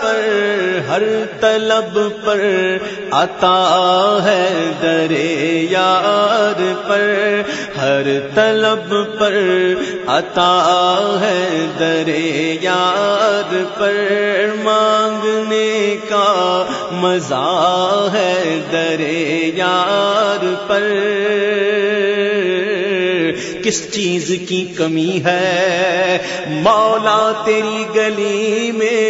پر، ہر طلب پر عطا ہے در یاد پر، ہر طلب پر عطا ہے در یاد پر۔ مانگنے کا مزہ ہے در یار پر۔ کس چیز کی کمی ہے؟ مولا تیری گلی میں،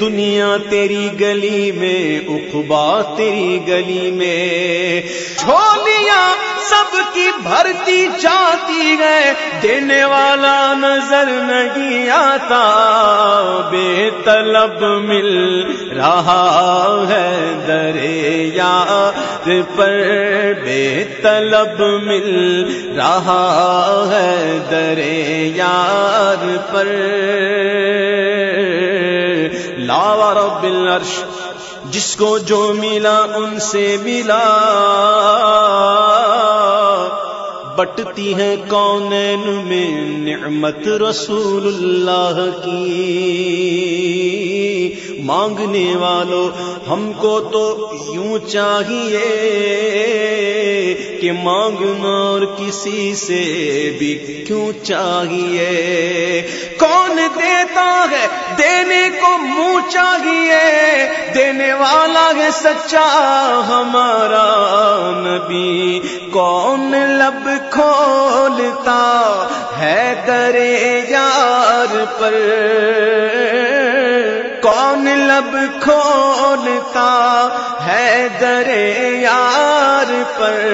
دنیا تیری گلی میں اخبا تیری گلی میں چھولیاں سب کی بھرتی جاتی ہے، دینے والا نظر نہیں آتا بے طلب مل رہا ہے دریا پر بے طلب مل رہا ہے دریا پر۔ لاوا رب العرش، جس کو جو ملا ان سے ملا۔ بٹتی ہے کون میں نعمت رسول اللہ کی۔ مانگنے والوں ہم کو تو یوں چاہیے کہ مانگنا اور کسی سے بھی کیوں چاہیے؟ کون دیتا ہے دینے کو منہ چاہیے؟ دینے والا ہے سچا ہمارا نبی۔ کون لب کھولتا ہے درے یار پر۔ کون لب کھولتا ہے درے یار پر۔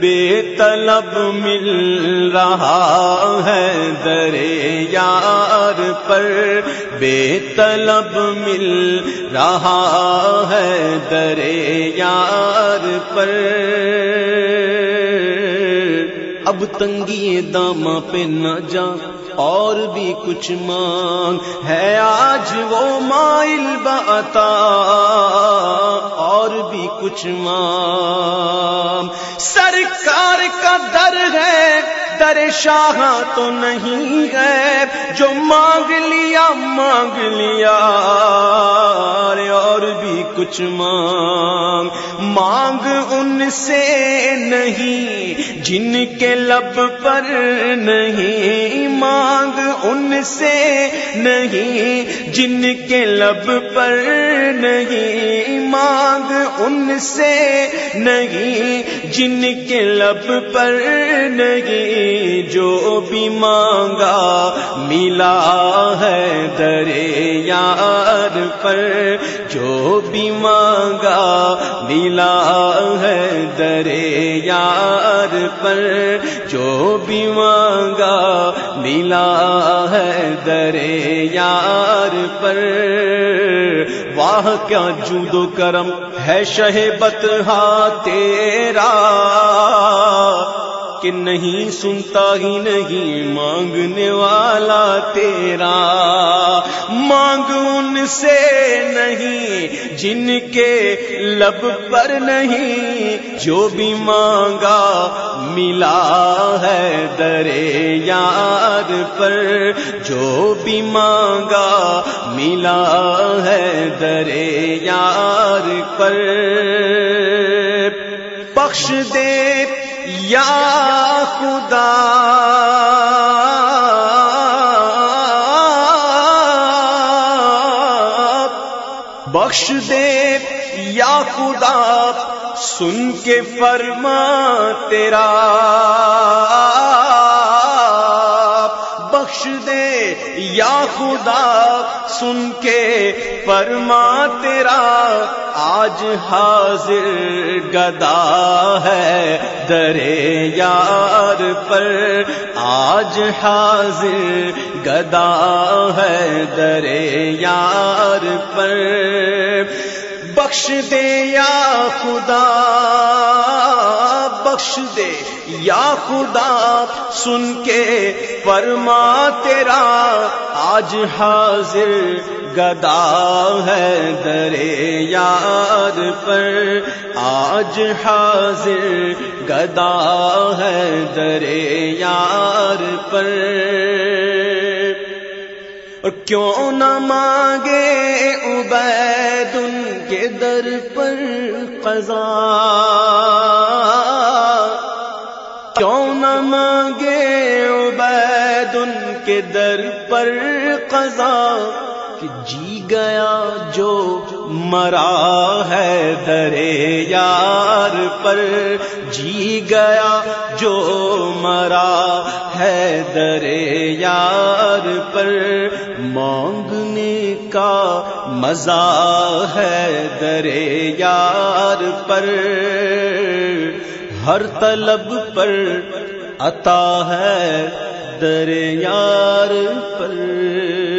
بے طلب مل رہا ہے درے یار پر۔ بے طلب مل رہا ہے درے یار پر۔ اب تنگی داما پہ نہ جا، اور بھی کچھ مانگ۔ ہے آج وہ مائل بتا اور بھی کچھ مانگ۔ سرکار کا در در شاہ تو نہیں ہے جو مانگ لیا مانگ لیا۔ اور بھی کچھ مانگ۔ مانگ ان سے نہیں، جن کے لب پر نہیں۔ مانگ ان سے نہیں، جن کے لب پر نہیں۔ مانگ ان سے نہیں، جن کے لب پر نہیں جو بھی مانگا، ملا ہے درے یار پر۔ جو بھی مانگا، ملا ہے درے یار پر۔ جو بھی مانگا ملا ہے درے یار پر۔ واہ کیا جود و کرم ہے شہبت ہاں تیرا۔ کہ نہیں سنتا ہی نہیں مانگنے والا تیرا مانگ ان سے نہیں جن کے لب پر نہیں جو بھی مانگا ملا ہے درے یار پر جو بھی مانگا ملا ہے درے یار پر بخش دے یا خدا بخش دے یا خدا سن کے فرما تیرا یا خدا، سن کے فرما تیرا، آج حاضر گدا ہے درے یار پر۔ آج حاضر گدا ہے درے یار پر۔ بخش دے یا خدا بخش دے۔ یا خدا، سن کے فرما تیرا۔ آج حاضر گدا ہے درے یاد پر۔ آج حاضر گدا ہے درے یار پر۔ اور کیوں نہ مانگے عبید ان کے در پر قضا؟ کے در پر قضا کہ جی گیا جو مرا ہے درے یار پر جی گیا جو مرا ہے درے یار پر مانگنے کا مزہ ہے درے یار پر ہر طلب پر عطا ہے در یار پر